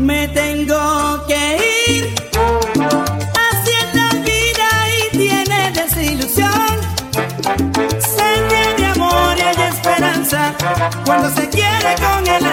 me tengo que ir. Así es la vida y tiene desilusión. Se tiene amor y hay esperanza cuando se quiere con el amor.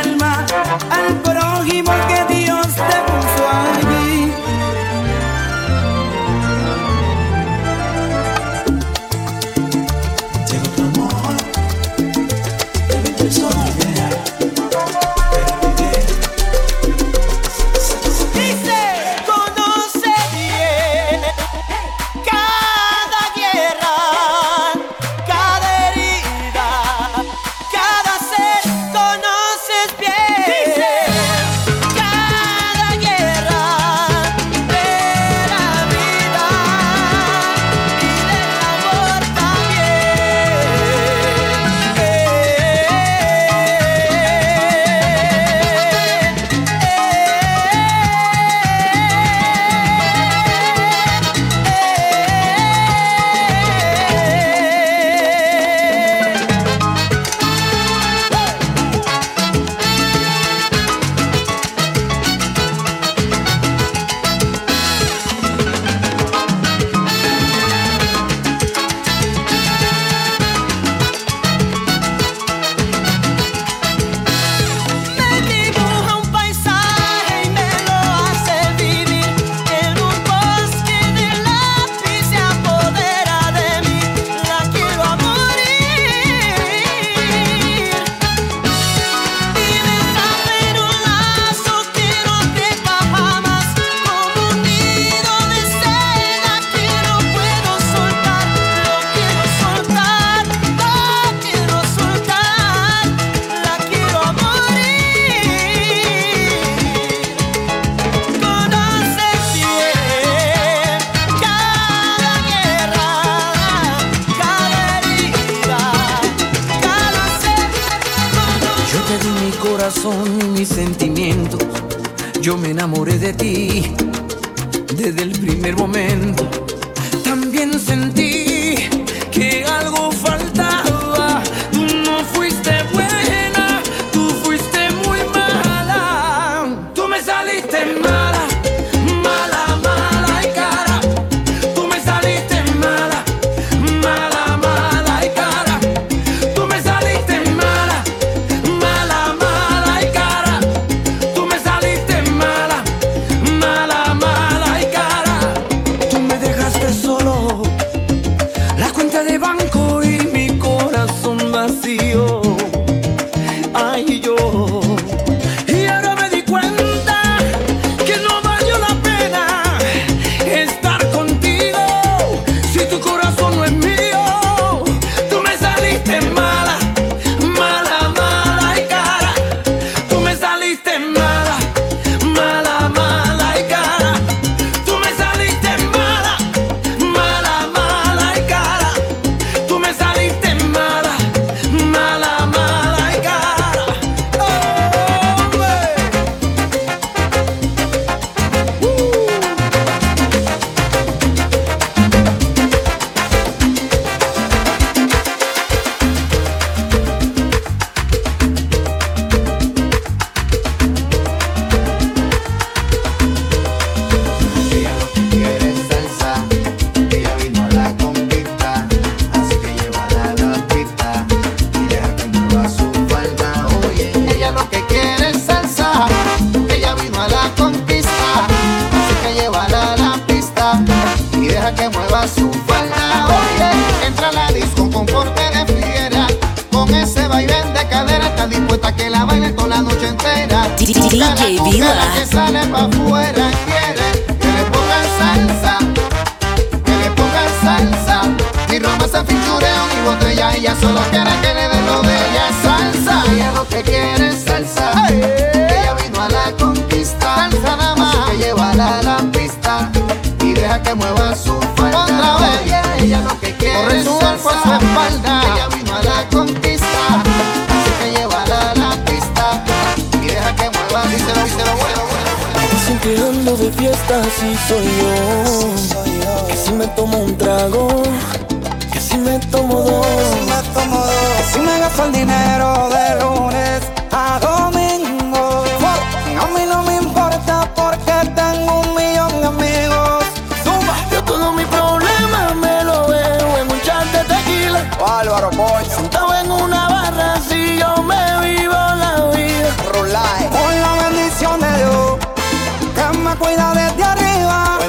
desde arriba.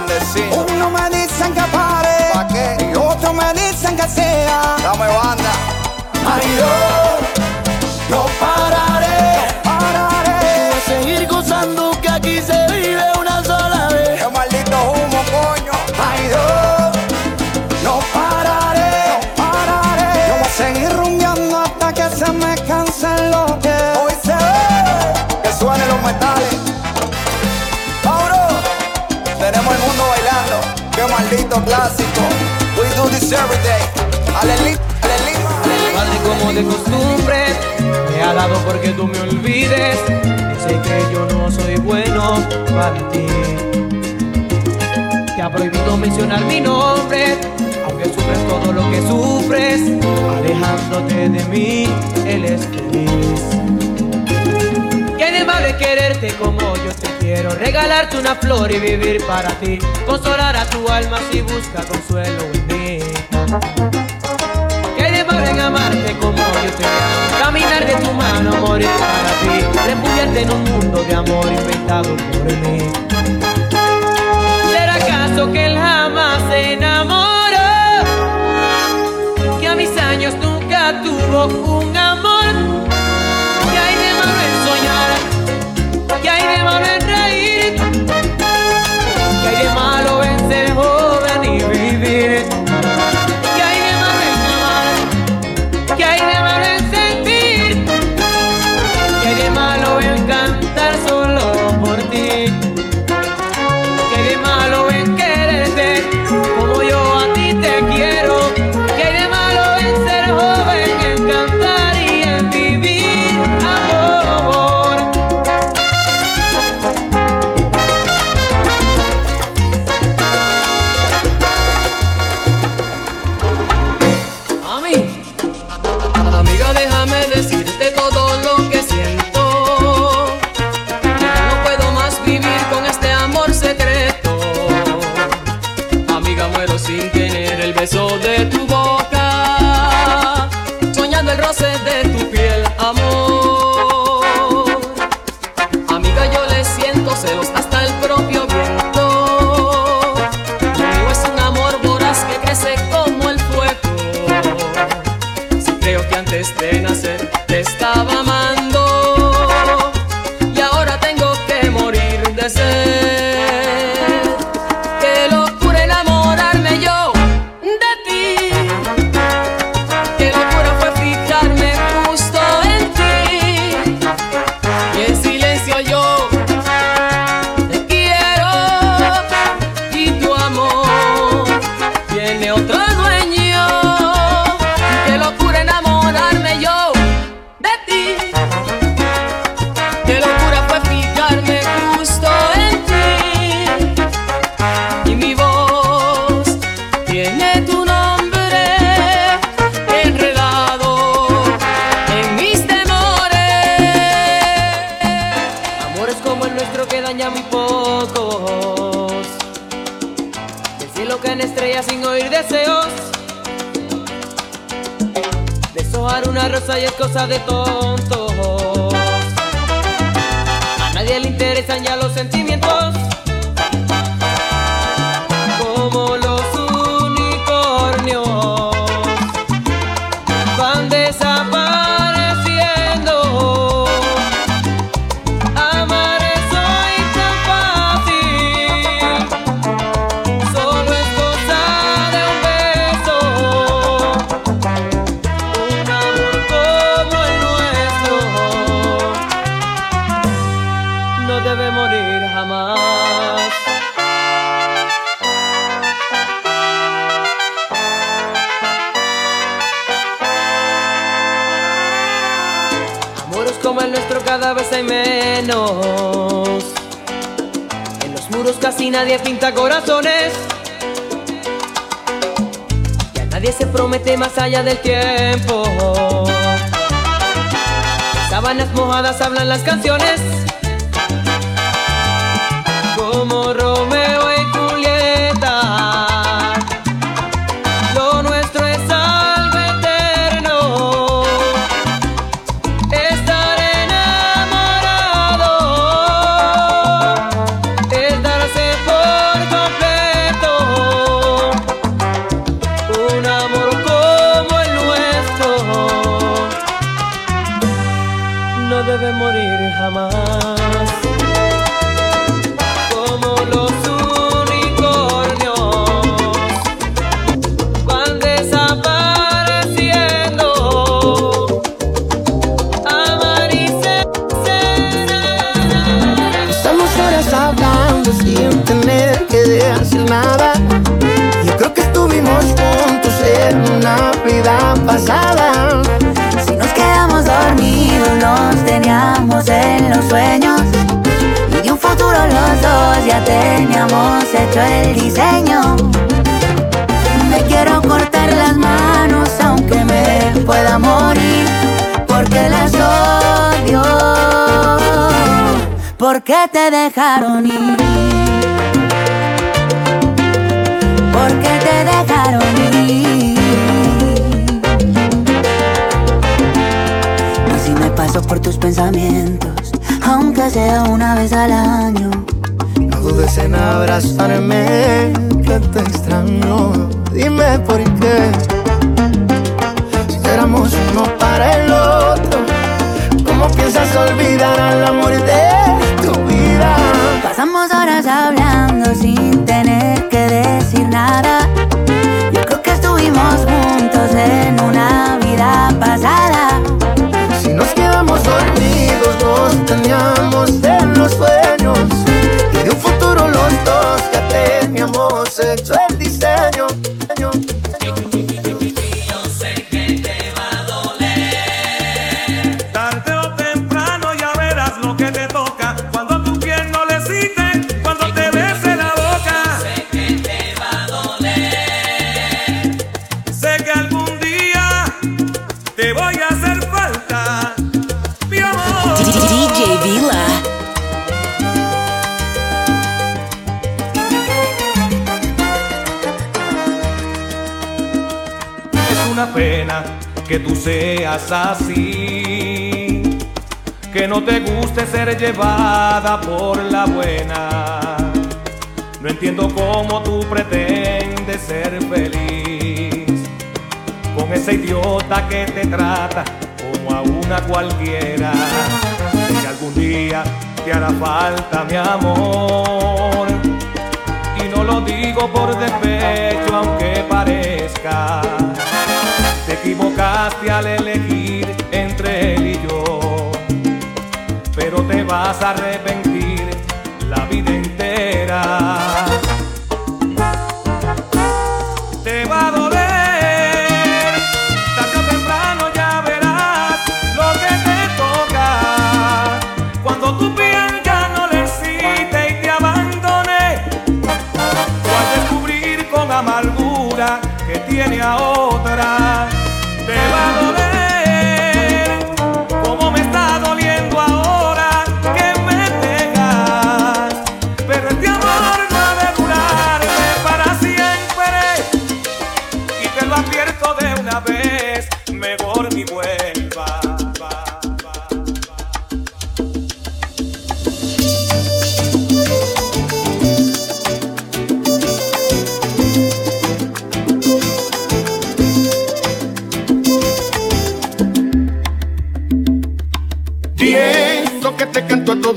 Uno me dicen que pare. Y otro me dicen que sea. Dame banda. Marido, no para. clásico. We do this every day. Aleli, aleli, aleli. Como de costumbre, me ha dado porque tú me olvides. Y sé que yo no soy bueno para ti. Te ha prohibido mencionar mi nombre, aunque sufres todo lo que sufres. Alejándote de mí, él es feliz. Qué de mal es quererte como yo te Quiero regalarte una flor y vivir para ti, consolar a tu alma si busca consuelo en mí. Que hay de mal en amarte como yo te amo, caminar de tu mano, morir para ti, refugiarte en un mundo de amor inventado por mí. ¿Será acaso que él jamás se enamoró? Que a mis años nunca tuvo un amor Del cielo caen estrellas sin oír deseos. Deshojar una rosa y es cosa de tontos. A nadie le interesan ya los sentimientos. Nadie pinta corazones. Ya nadie se promete más allá del tiempo. Sábanas mojadas hablan las canciones. Te dejaron ir. Porque te dejaron ir. Y si me paso por tus pensamientos, aunque sea una vez al año. No dudes en abrazarme, que te extraño. Dime por qué. Si éramos uno para el otro, ¿cómo piensas olvidar al amor de? Pasamos horas hablando sin tener que decir nada. Yo creo que estuvimos juntos en una vida pasada. Si nos quedamos dormidos, nos teníamos en los sueños. Y de un futuro los dos ya teníamos hecho el diseño. Que tú seas así, que no te guste ser llevada por la buena. No entiendo cómo tú pretendes ser feliz con ese idiota que te trata como a una cualquiera. Que algún día te hará falta mi amor. Y no lo digo por despecho, aunque parezca. Te equivocaste al elegir entre él y yo. Pero te vas a arrepentir la vida entera.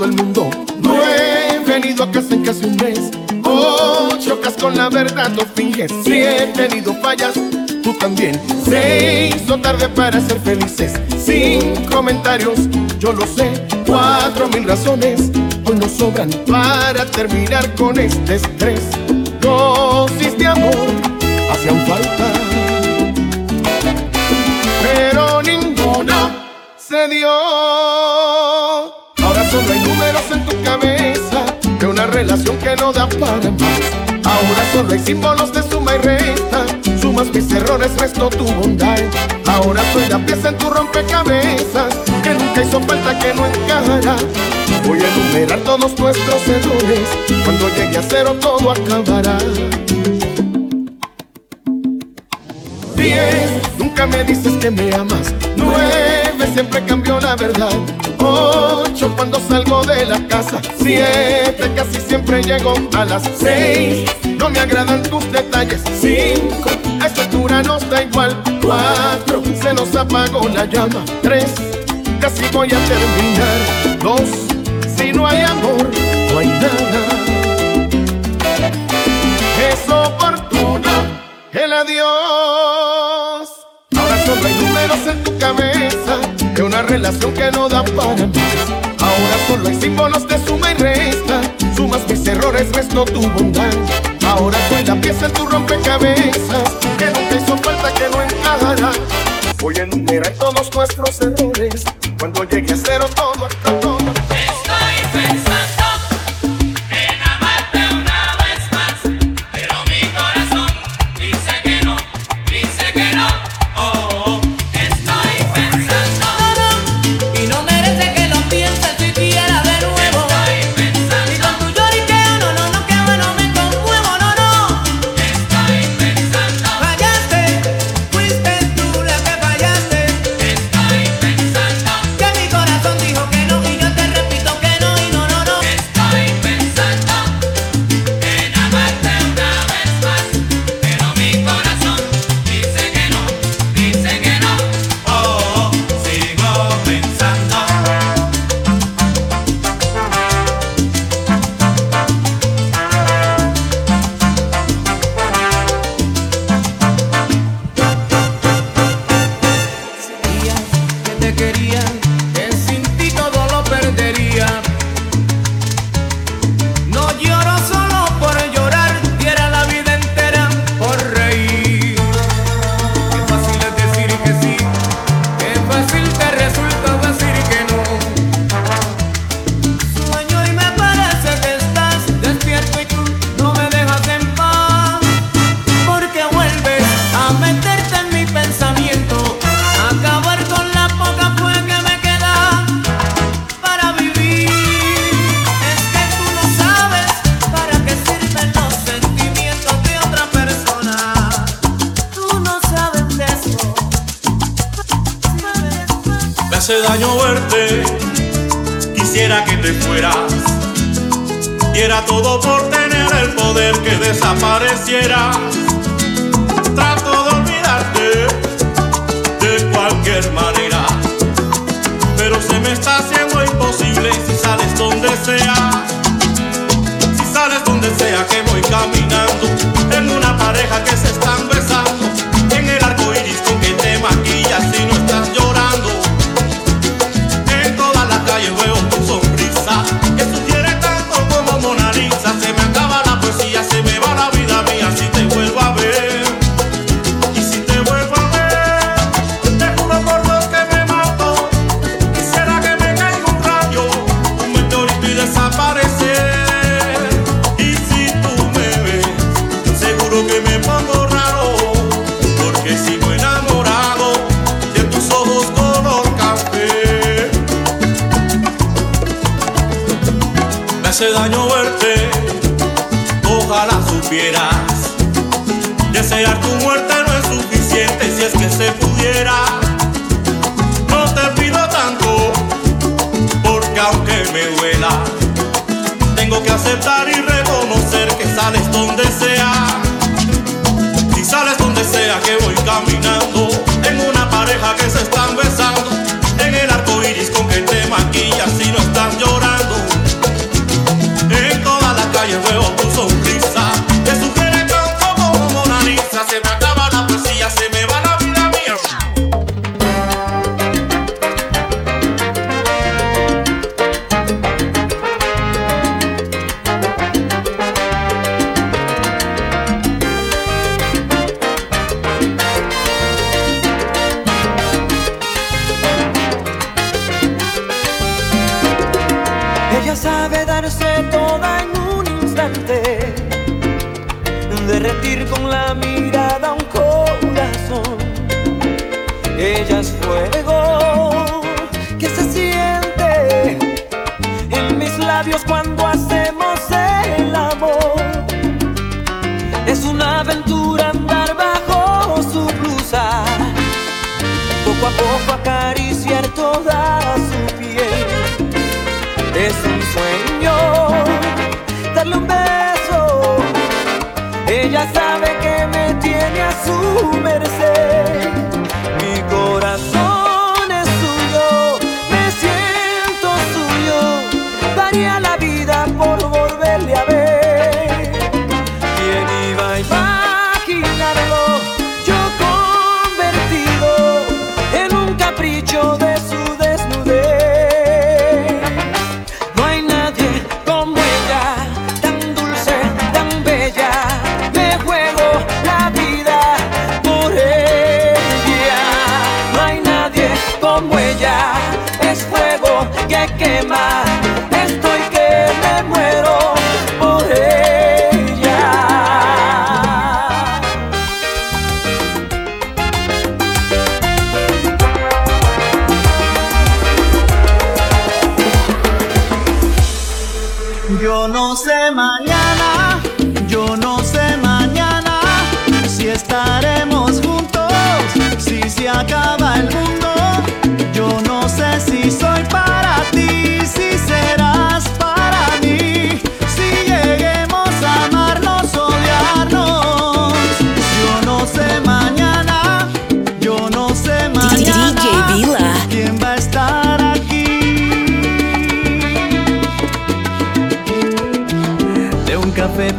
El mundo. No he venido a casa en casi un mes. Oh, chocas con la verdad, no finges. Si he tenido fallas, tú también. Se hizo tarde para ser felices. Sin comentarios, yo lo sé. Cuatro mil razones hoy nos sobran para terminar con este estrés. Dosis de amor hacían falta, pero ninguna se dio. Cabeza de una relación que no da para más. Ahora solo hay símbolos de suma y resta. Sumas mis errores, resto tu bondad. Ahora soy la pieza en tu rompecabezas que nunca hizo falta que no encajará. Voy a enumerar todos nuestros errores. Cuando llegue a cero todo acabará. Diez, nunca me dices que me amas. Siempre cambió la verdad. Ocho, cuando salgo de la casa. Siete, casi siempre llego a las seis. No me agradan tus detalles. Cinco, a esta altura nos da igual. Cuatro, se nos apagó la llama. Tres, casi voy a terminar. Dos, si no hay amor, no hay nada. Es oportuno el adiós. Solo hay números en tu cabeza de una relación que no da para más. Ahora solo hay símbolos de suma y resta. Sumas mis errores, resto tu bondad. Ahora soy la pieza en tu rompecabezas que nunca hizo falta que no encajará. Voy a enumerar todos nuestros errores. Hace daño verte, quisiera que te fueras. Diera todo por tener el poder que desapareciera. Trato de olvidarte de cualquier manera, pero se me está haciendo imposible si sales donde sea. Si sales donde sea que voy caminando, en una pareja que se están aceptar y reconocer que sales donde sea. Yo no sé mañana.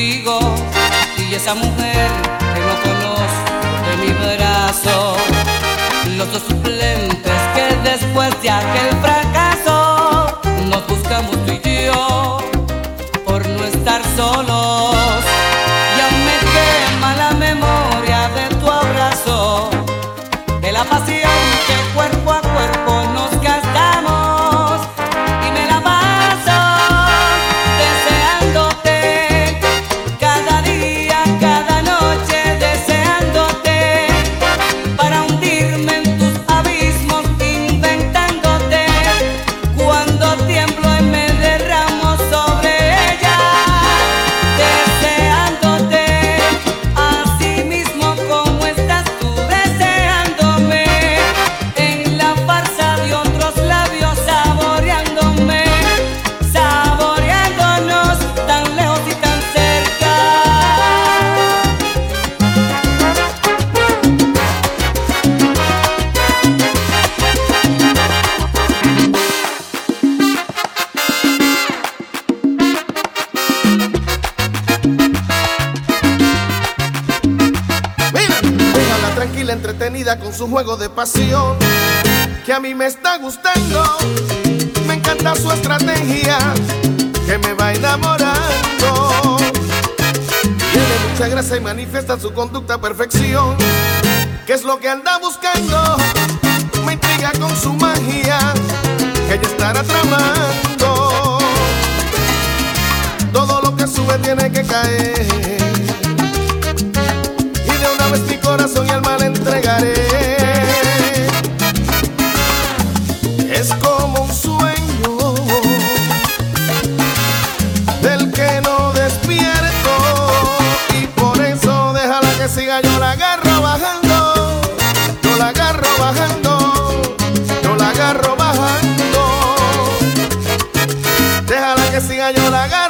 y esa mujer que no conozco de mi brazo, los dos suplentes que después de aquel fracaso de pasión que a mí me está gustando. Me encanta su estrategia que me va enamorando. Tiene mucha gracia y manifiesta su conducta a perfección. ¿Qué es lo que anda buscando? Me intriga con su magia que ella estará tramando. Todo lo que sube tiene que caer. Y de una vez mi corazón y alma le entregaré. es como un sueño del que no despierto y por eso déjala que siga yo la agarro bajando, yo la agarro bajando, yo la agarro bajando, déjala que siga yo la agarro.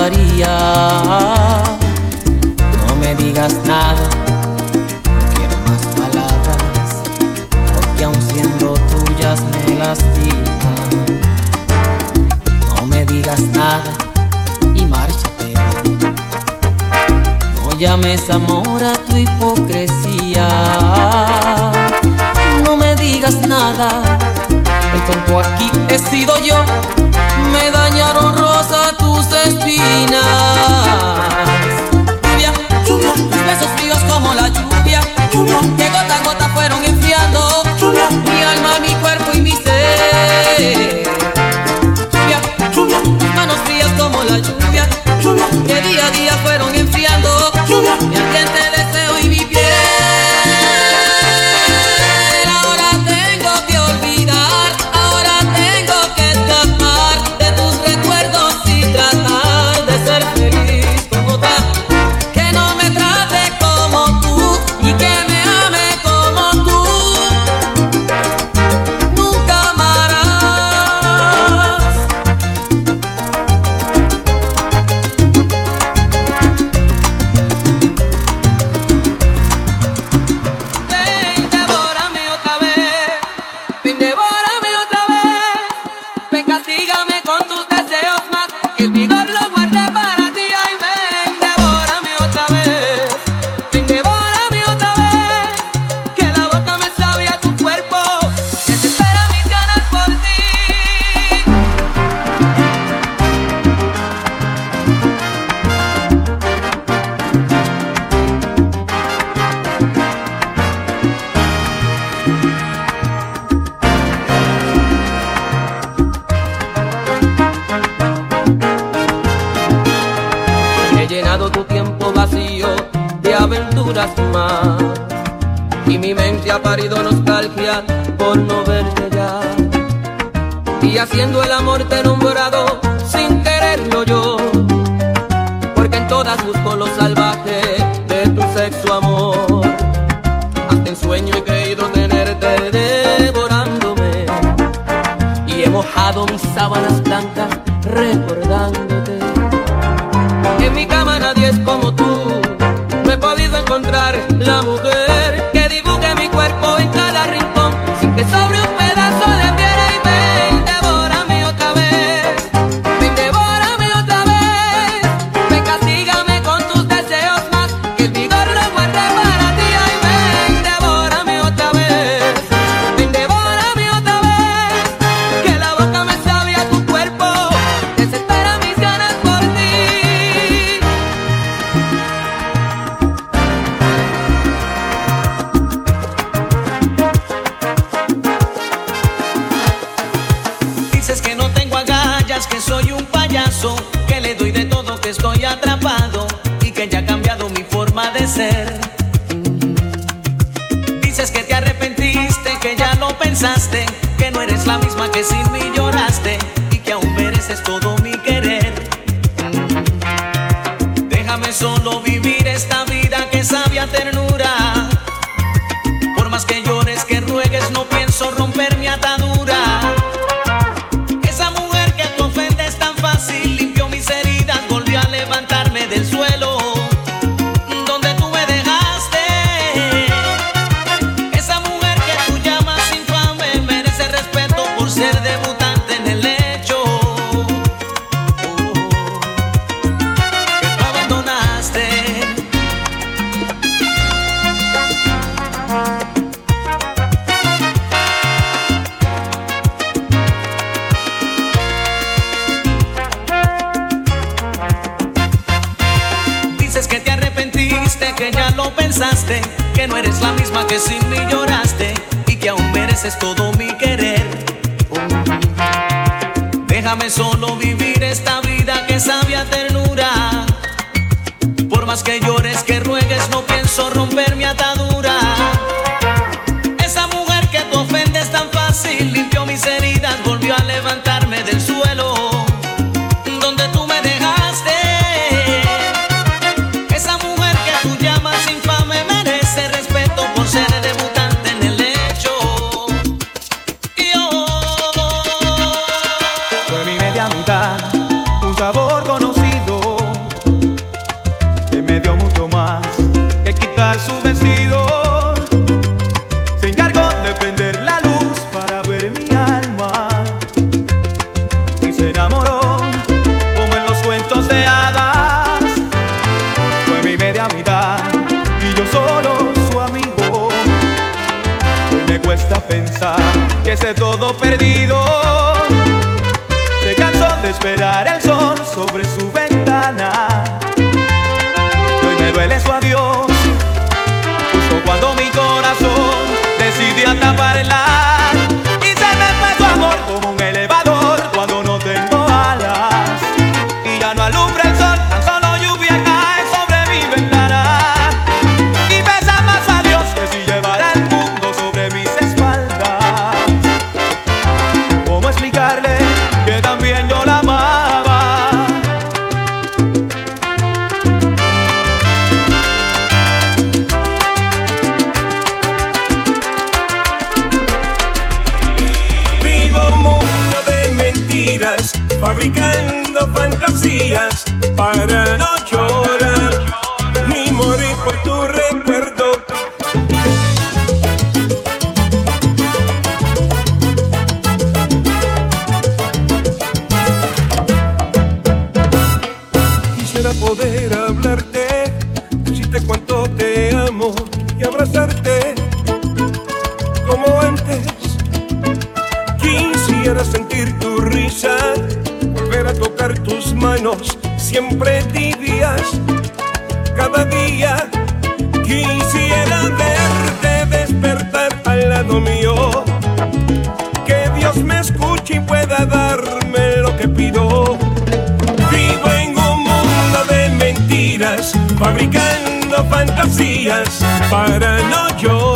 No me digas nada, no quiero más palabras, porque aún siendo tuyas me lastiman. No me digas nada y márchate. No llames amor a tu hipocresía. No me digas nada, el tonto aquí he sido yo. Me dañaron espinas. Lluvia, lluvia, tus besos fríos como la lluvia. Lluvia, llegó parido nostalgia por no verte ya. Y haciendo el amor te he sin quererlo yo, porque en todas busco lo salvaje de tu sexo amor. Hasta en sueño he creído tenerte devorándome y he mojado mis sábanas blancas. solo vivir esta vida. pensar que esté todo perdido. Se cansó de esperar el sol sobre su ventana. Hoy me duele su adiós, justo cuando mi corazón decidió taparla. fabricando fantasías para no llorar.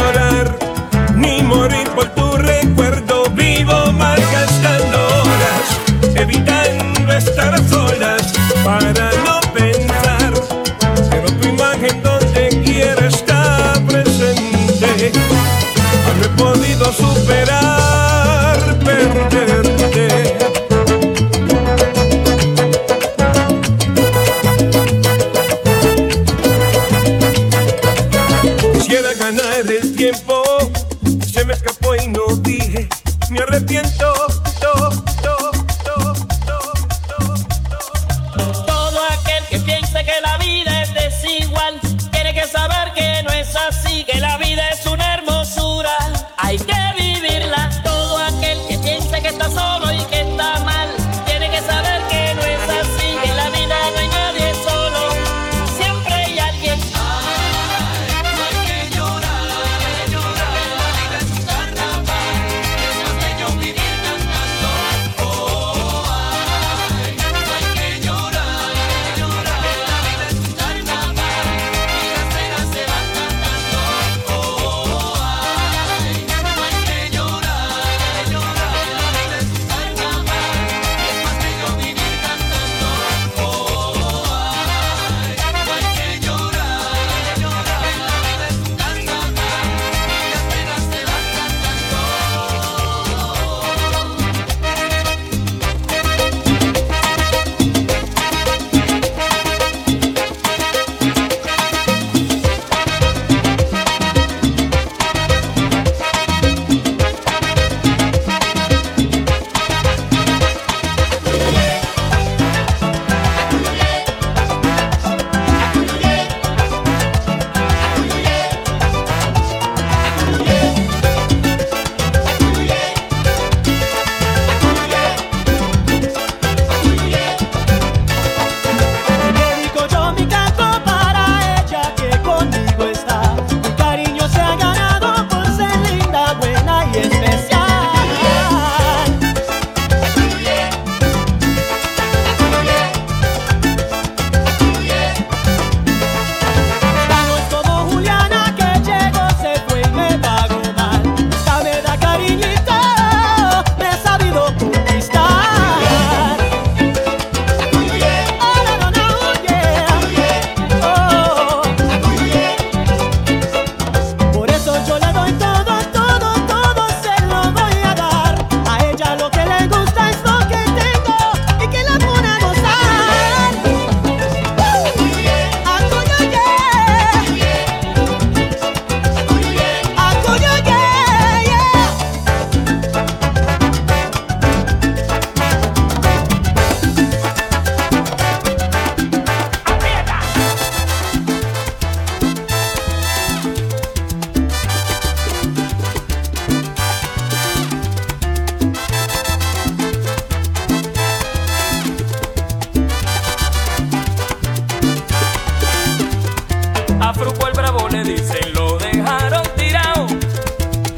A Fruco el bravo le dicen lo dejaron tirado.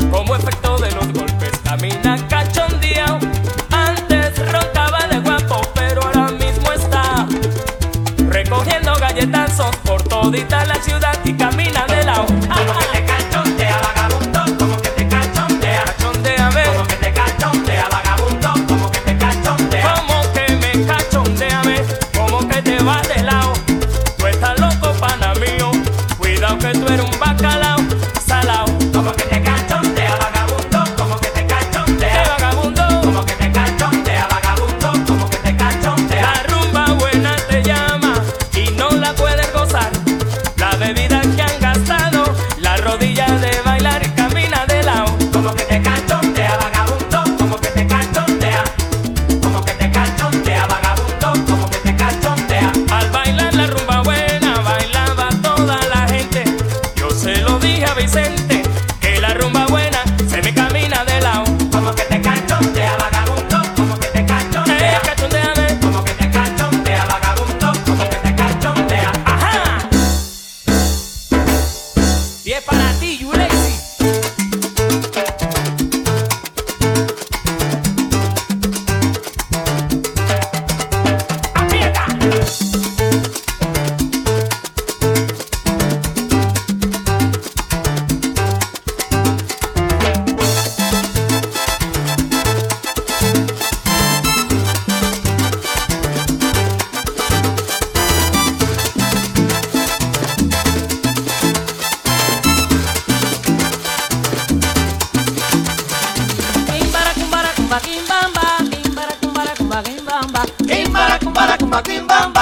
Como efecto de los golpes camina cachondeado. Antes roncaba de guapo, pero ahora mismo está recogiendo galletazos por todita la ciudad. bim bam.